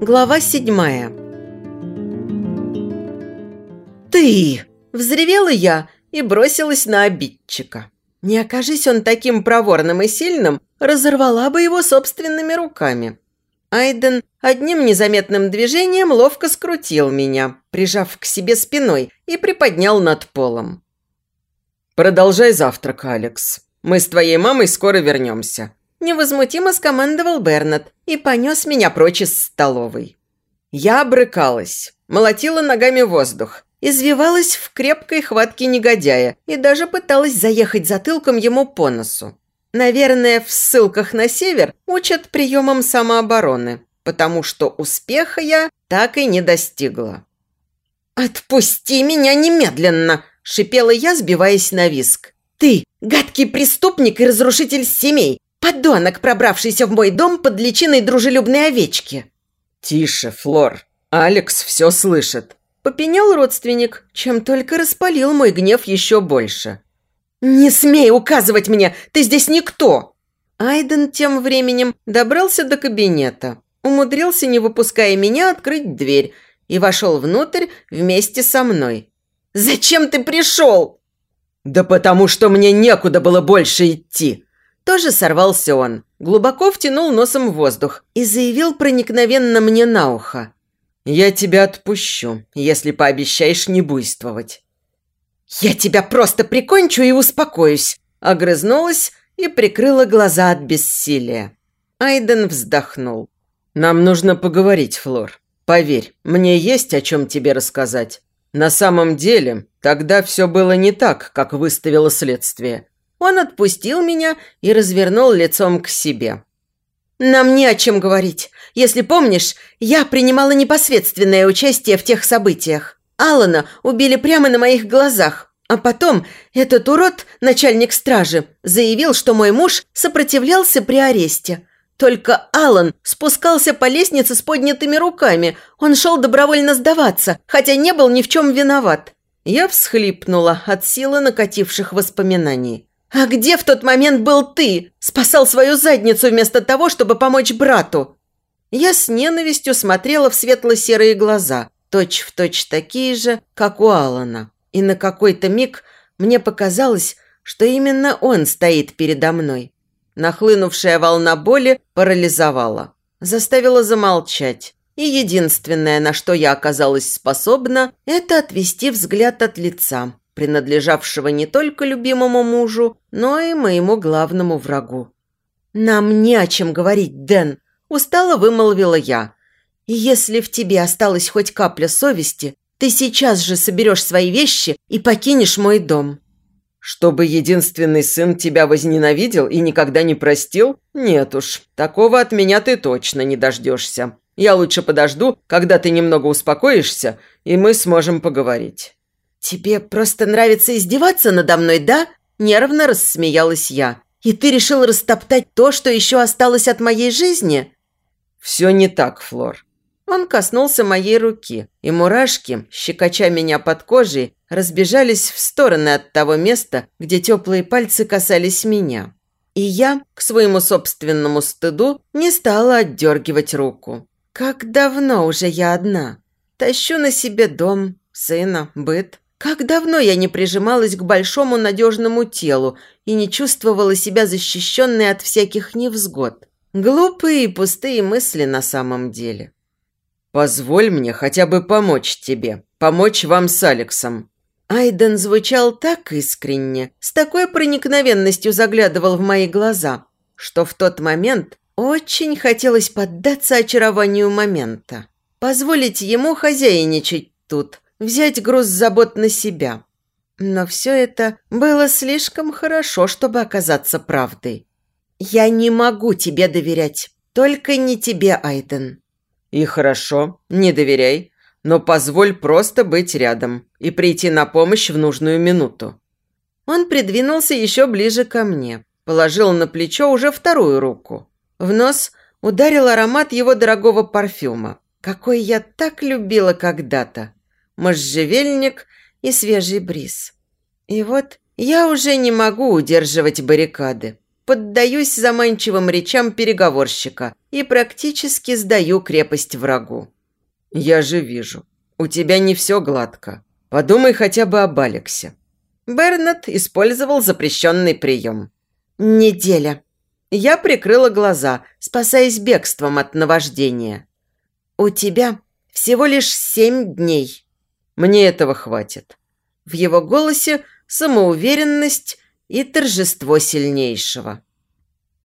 Глава седьмая «Ты!» – взревела я и бросилась на обидчика. Не окажись он таким проворным и сильным, разорвала бы его собственными руками. Айден одним незаметным движением ловко скрутил меня, прижав к себе спиной и приподнял над полом. «Продолжай завтрак, Алекс. Мы с твоей мамой скоро вернемся», – невозмутимо скомандовал Бернат и понес меня прочь из столовой. Я обрыкалась, молотила ногами воздух, извивалась в крепкой хватке негодяя и даже пыталась заехать затылком ему по носу. Наверное, в ссылках на север учат приемам самообороны, потому что успеха я так и не достигла. «Отпусти меня немедленно!» – шипела я, сбиваясь на виск. «Ты – гадкий преступник и разрушитель семей, подонок, пробравшийся в мой дом под личиной дружелюбной овечки!» «Тише, Флор, Алекс все слышит!» – попенял родственник, чем только распалил мой гнев еще больше. «Не смей указывать мне! Ты здесь никто!» Айден тем временем добрался до кабинета, умудрился, не выпуская меня, открыть дверь и вошел внутрь вместе со мной. «Зачем ты пришел?» «Да потому что мне некуда было больше идти!» Тоже сорвался он, глубоко втянул носом в воздух и заявил проникновенно мне на ухо. «Я тебя отпущу, если пообещаешь не буйствовать. «Я тебя просто прикончу и успокоюсь!» Огрызнулась и прикрыла глаза от бессилия. Айден вздохнул. «Нам нужно поговорить, Флор. Поверь, мне есть о чем тебе рассказать. На самом деле, тогда все было не так, как выставило следствие». Он отпустил меня и развернул лицом к себе. «Нам не о чем говорить. Если помнишь, я принимала непосредственное участие в тех событиях. Алана убили прямо на моих глазах. А потом этот урод, начальник стражи, заявил, что мой муж сопротивлялся при аресте. Только Алан спускался по лестнице с поднятыми руками. Он шел добровольно сдаваться, хотя не был ни в чем виноват. Я всхлипнула от силы накативших воспоминаний. «А где в тот момент был ты? Спасал свою задницу вместо того, чтобы помочь брату?» Я с ненавистью смотрела в светло-серые глаза точь-в-точь точь такие же, как у Алана. И на какой-то миг мне показалось, что именно он стоит передо мной. Нахлынувшая волна боли парализовала, заставила замолчать. И единственное, на что я оказалась способна, это отвести взгляд от лица, принадлежавшего не только любимому мужу, но и моему главному врагу. «Нам не о чем говорить, Дэн», – устало вымолвила я, если в тебе осталась хоть капля совести, ты сейчас же соберешь свои вещи и покинешь мой дом». «Чтобы единственный сын тебя возненавидел и никогда не простил? Нет уж, такого от меня ты точно не дождешься. Я лучше подожду, когда ты немного успокоишься, и мы сможем поговорить». «Тебе просто нравится издеваться надо мной, да?» Нервно рассмеялась я. «И ты решил растоптать то, что еще осталось от моей жизни?» «Все не так, Флор. Он коснулся моей руки, и мурашки, щекоча меня под кожей, разбежались в стороны от того места, где теплые пальцы касались меня. И я, к своему собственному стыду, не стала отдергивать руку. Как давно уже я одна. Тащу на себе дом, сына, быт. Как давно я не прижималась к большому надежному телу и не чувствовала себя защищенной от всяких невзгод. Глупые и пустые мысли на самом деле. «Позволь мне хотя бы помочь тебе, помочь вам с Алексом». Айден звучал так искренне, с такой проникновенностью заглядывал в мои глаза, что в тот момент очень хотелось поддаться очарованию момента. Позволить ему хозяйничать тут, взять груз забот на себя. Но все это было слишком хорошо, чтобы оказаться правдой. «Я не могу тебе доверять, только не тебе, Айден». И хорошо, не доверяй, но позволь просто быть рядом и прийти на помощь в нужную минуту». Он придвинулся еще ближе ко мне, положил на плечо уже вторую руку. В нос ударил аромат его дорогого парфюма, какой я так любила когда-то. Можжевельник и свежий бриз. И вот Я уже не могу удерживать баррикады. Поддаюсь заманчивым речам переговорщика и практически сдаю крепость врагу. «Я же вижу. У тебя не все гладко. Подумай хотя бы об Алексе». Бернат использовал запрещенный прием. «Неделя». Я прикрыла глаза, спасаясь бегством от наваждения. «У тебя всего лишь семь дней». «Мне этого хватит». В его голосе самоуверенность и торжество сильнейшего.